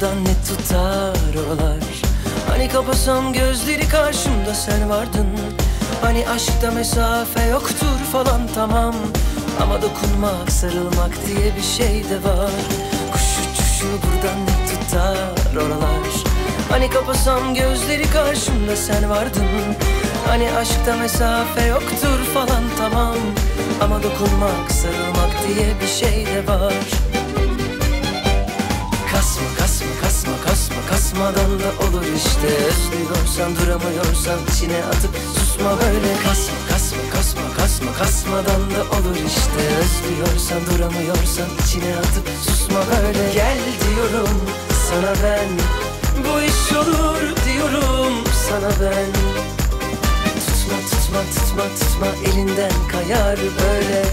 tutar oralar? Hani kapasam gözleri karşımda sen vardın. Hani aşkta mesafe yoktur falan tamam. Ama dokunmak sarılmak diye bir şey de var. Kuş uçuşu buradan ne tutar oralar? Hani kapasam gözleri karşımda sen vardın. Hani aşkta mesafe yoktur falan tamam. Ama dokunmak sarılmak diye bir şey de var kasmadan da olur işte. Özlüyorsan duramıyorsan içine atıp susma böyle. Kasma kasma kasma kasma kasmadan da olur işte. Özlüyorsan duramıyorsan içine atıp susma böyle. Gel diyorum sana ben. Bu iş olur diyorum sana ben. Tutma tutma tutma tutma elinden kayar böyle.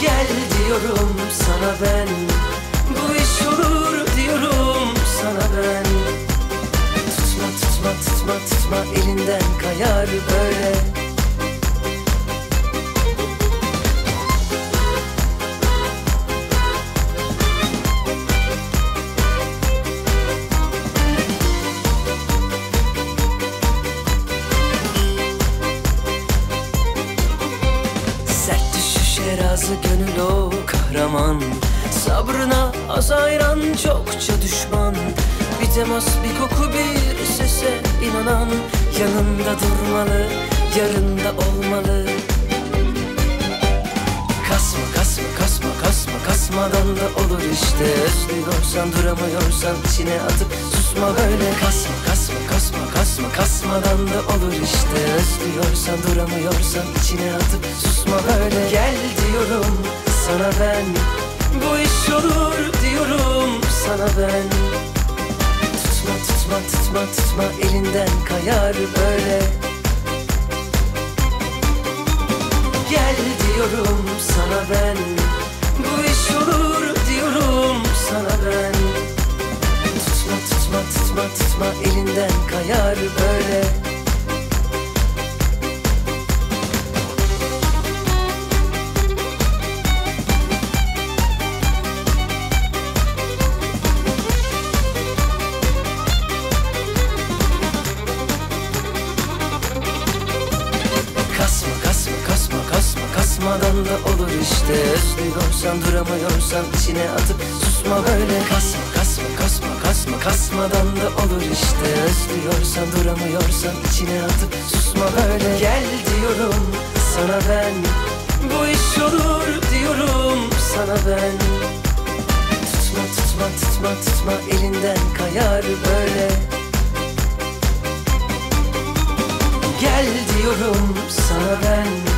Gel diyorum sana ben tutma elinden kayar böyle. Sert düşüşe gönül o kahraman. Sabrına az ayran çokça düşman Bir bir koku bir sese. İnanan Yanında durmalı yarında olmalı. Kasma kasma kasma kasma kasmadan da olur işte. Özlüyorsan duramıyorsan içine atıp susma böyle. Kasma kasma kasma kasma kasmadan da olur işte. Özlüyorsan duramıyorsan içine atıp susma böyle. Gel diyorum sana ben bu iş olur diyorum sana ben Tutma tutma tutma tutma. Elinden kayar böyle. Gel diyorum sana ben. Bu iş olur diyorum sana ben. Tutma tutma tutma tutma. Elinden kayar böyle kasmadan da olur işte. Özlüyorsan duramıyorsan içine atıp susma böyle. Kasma kasma kasma kasma kasmadan da olur işte. Özlüyorsan duramıyorsan içine atıp susma böyle. Gel diyorum sana ben. Bu iş olur diyorum sana ben. Tutma tutma tutma tutma elinden kayar böyle. Gel diyorum sana ben